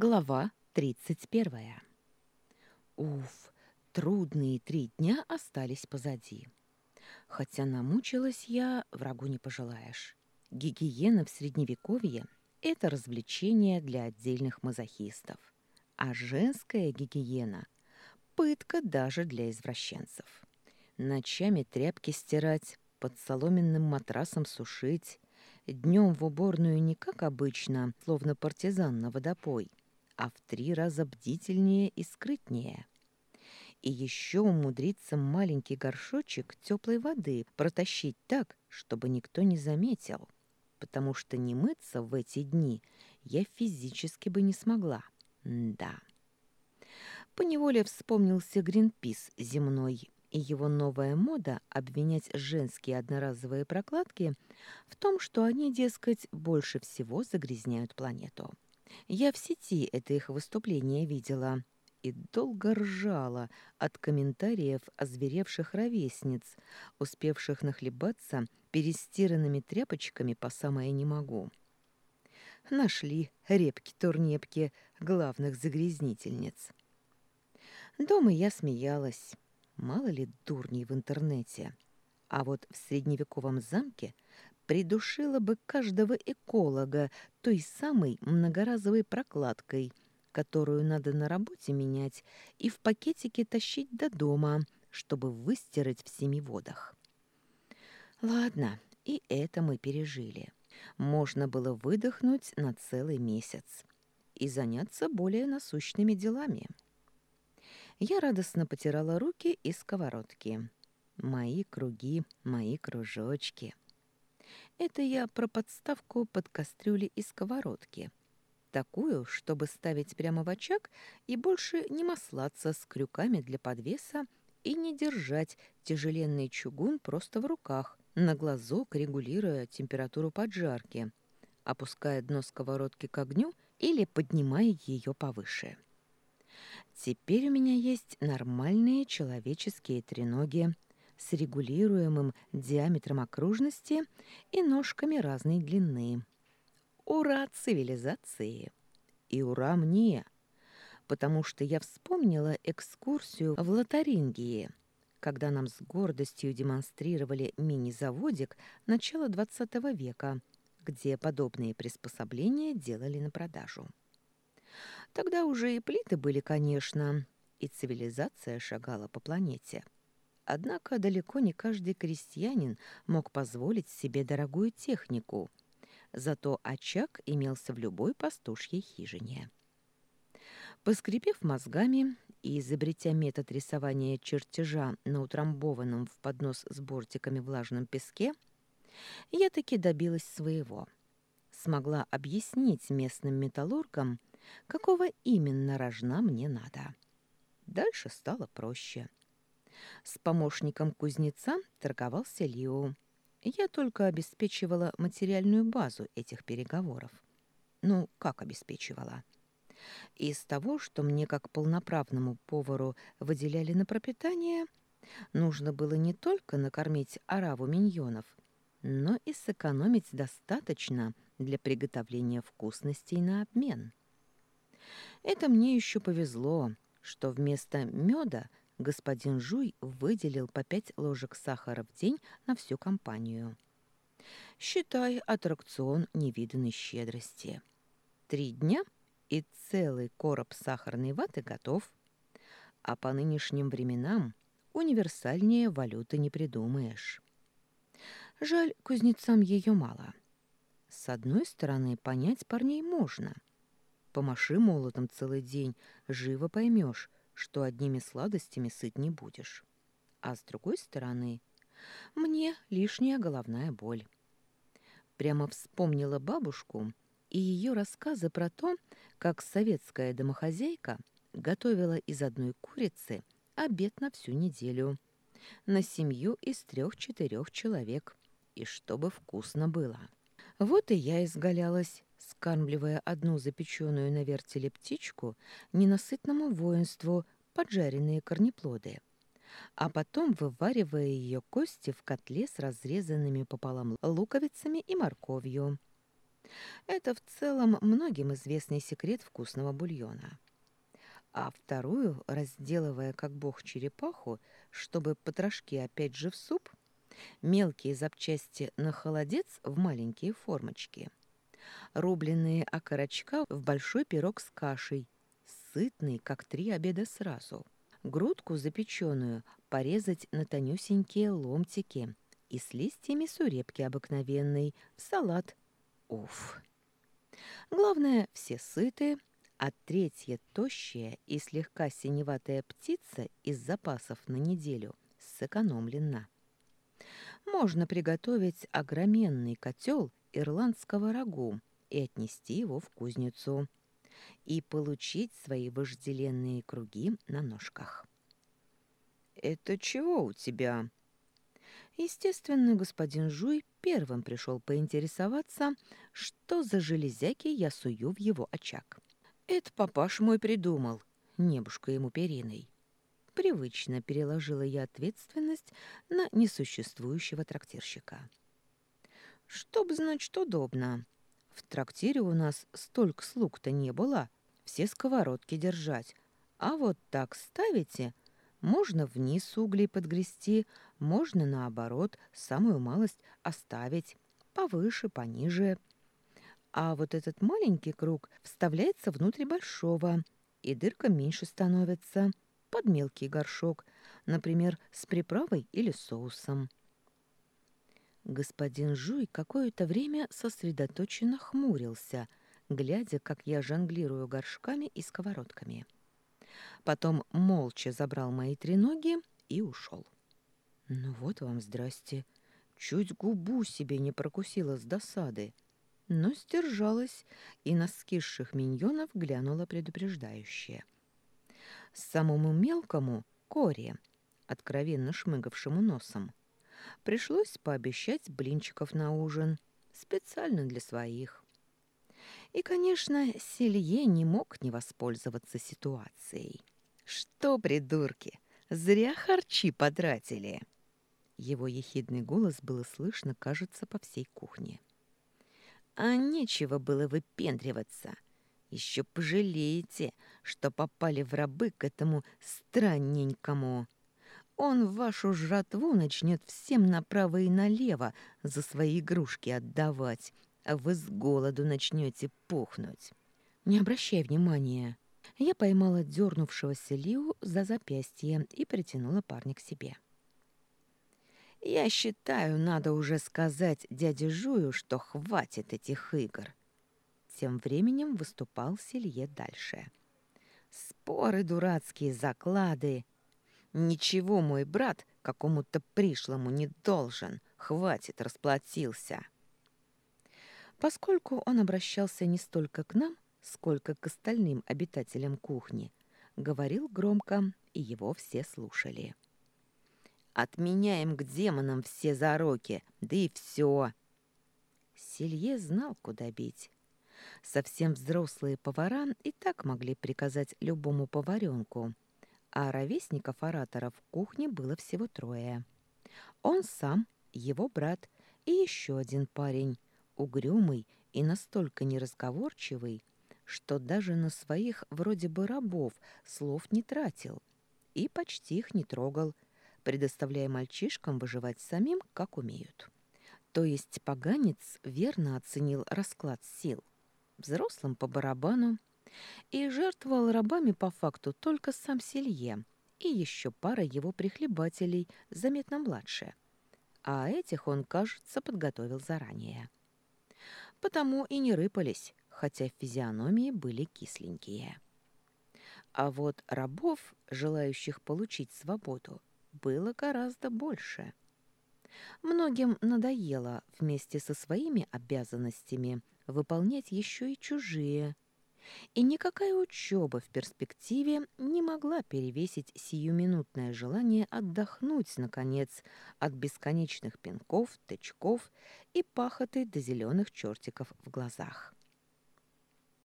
Глава 31. Уф, трудные три дня остались позади. Хотя намучилась я, врагу не пожелаешь. Гигиена в Средневековье – это развлечение для отдельных мазохистов. А женская гигиена – пытка даже для извращенцев. Ночами тряпки стирать, под соломенным матрасом сушить, днем в уборную не как обычно, словно партизан на водопой, а в три раза бдительнее и скрытнее. И еще умудриться маленький горшочек теплой воды протащить так, чтобы никто не заметил, потому что не мыться в эти дни я физически бы не смогла. М да. Поневоле вспомнился Гринпис земной и его новая мода обвинять женские одноразовые прокладки в том, что они, дескать, больше всего загрязняют планету. Я в сети это их выступление видела и долго ржала от комментариев озверевших ровесниц, успевших нахлебаться перестиранными тряпочками по самое не могу. Нашли репки-турнепки главных загрязнительниц. Дома я смеялась. Мало ли дурней в интернете. А вот в средневековом замке придушила бы каждого эколога той самой многоразовой прокладкой, которую надо на работе менять и в пакетике тащить до дома, чтобы выстирать в семи водах. Ладно, и это мы пережили. Можно было выдохнуть на целый месяц и заняться более насущными делами. Я радостно потирала руки и сковородки. Мои круги, мои кружочки — это я про подставку под кастрюли и сковородки. Такую, чтобы ставить прямо в очаг и больше не маслаться с крюками для подвеса и не держать тяжеленный чугун просто в руках, на глазок регулируя температуру поджарки, опуская дно сковородки к огню или поднимая ее повыше. Теперь у меня есть нормальные человеческие треноги – с регулируемым диаметром окружности и ножками разной длины. Ура цивилизации! И ура мне! Потому что я вспомнила экскурсию в Лотарингии, когда нам с гордостью демонстрировали мини-заводик начала XX века, где подобные приспособления делали на продажу. Тогда уже и плиты были, конечно, и цивилизация шагала по планете. Однако далеко не каждый крестьянин мог позволить себе дорогую технику. Зато очаг имелся в любой пастушьей хижине. Поскрипев мозгами и изобретя метод рисования чертежа на утрамбованном в поднос с бортиками влажном песке, я таки добилась своего. Смогла объяснить местным металлургам, какого именно рожна мне надо. Дальше стало проще. С помощником кузнеца торговался Лио. Я только обеспечивала материальную базу этих переговоров. Ну, как обеспечивала? Из того, что мне как полноправному повару выделяли на пропитание, нужно было не только накормить ораву миньонов, но и сэкономить достаточно для приготовления вкусностей на обмен. Это мне еще повезло, что вместо меда господин Жуй выделил по пять ложек сахара в день на всю компанию. Считай аттракцион невиданной щедрости. Три дня и целый короб сахарной ваты готов. А по нынешним временам универсальнее валюты не придумаешь. Жаль, кузнецам ее мало. С одной стороны, понять парней можно. Помаши молотом целый день, живо поймешь, что одними сладостями сыт не будешь. А с другой стороны, мне лишняя головная боль. Прямо вспомнила бабушку и ее рассказы про то, как советская домохозяйка готовила из одной курицы обед на всю неделю, на семью из трех-четырех человек, и чтобы вкусно было. Вот и я изгалялась, скармливая одну запеченную на вертеле птичку ненасытному воинству поджаренные корнеплоды, а потом вываривая ее кости в котле с разрезанными пополам луковицами и морковью. Это в целом многим известный секрет вкусного бульона. А вторую, разделывая как бог черепаху, чтобы потрошки опять же в суп, мелкие запчасти на холодец в маленькие формочки, рубленные окорочка в большой пирог с кашей, сытный, как три обеда сразу, грудку запеченную порезать на тонюсенькие ломтики и с листьями сурепки обыкновенной в салат. Уф! Главное, все сыты, а третья тощая и слегка синеватая птица из запасов на неделю сэкономлена. Можно приготовить огроменный котел ирландского рагу и отнести его в кузницу и получить свои вожделенные круги на ножках. «Это чего у тебя?» Естественно, господин Жуй первым пришел поинтересоваться, что за железяки я сую в его очаг. «Это папаш мой придумал», — небушка ему периной. Привычно переложила я ответственность на несуществующего трактирщика. «Чтоб, значит, удобно. В трактире у нас столько слуг-то не было, все сковородки держать. А вот так ставите, можно вниз угли подгрести, можно, наоборот, самую малость оставить, повыше, пониже. А вот этот маленький круг вставляется внутрь большого, и дырка меньше становится, под мелкий горшок, например, с приправой или соусом. Господин Жуй какое-то время сосредоточенно хмурился, глядя, как я жонглирую горшками и сковородками. Потом молча забрал мои треноги и ушел. Ну вот вам здрасте. Чуть губу себе не прокусила с досады но сдержалась и на скисших миньонов глянула предупреждающе. Самому мелкому, Коре, откровенно шмыгавшему носом, пришлось пообещать блинчиков на ужин, специально для своих. И, конечно, Селье не мог не воспользоваться ситуацией. «Что, придурки, зря харчи потратили!» Его ехидный голос было слышно, кажется, по всей кухне. А нечего было выпендриваться. Еще пожалеете, что попали в рабы к этому странненькому. Он вашу жратву начнет всем направо и налево за свои игрушки отдавать, а вы с голоду начнете пухнуть. Не обращай внимания. Я поймала дернувшегося Лиу за запястье и притянула парня к себе. — я считаю, надо уже сказать дяде Жую, что хватит этих игр. Тем временем выступал Селье дальше. Споры дурацкие, заклады. Ничего мой брат какому-то пришлому не должен. Хватит, расплатился. Поскольку он обращался не столько к нам, сколько к остальным обитателям кухни, говорил громко, и его все слушали. — Отменяем к демонам все зароки, да и все. Селье знал, куда бить. Совсем взрослые повара и так могли приказать любому поваренку, а ровесников ораторов в кухне было всего трое. Он сам, его брат и еще один парень, угрюмый и настолько неразговорчивый, что даже на своих вроде бы рабов слов не тратил и почти их не трогал, предоставляя мальчишкам выживать самим, как умеют. То есть поганец верно оценил расклад сил. Взрослым по барабану. И жертвовал рабами по факту только сам Селье и еще пара его прихлебателей, заметно младше. А этих он, кажется, подготовил заранее. Потому и не рыпались, хотя физиономии были кисленькие. А вот рабов, желающих получить свободу, было гораздо больше. Многим надоело вместе со своими обязанностями выполнять еще и чужие. И никакая учеба в перспективе не могла перевесить сиюминутное желание отдохнуть, наконец, от бесконечных пинков, тычков и пахоты до зеленых чертиков в глазах.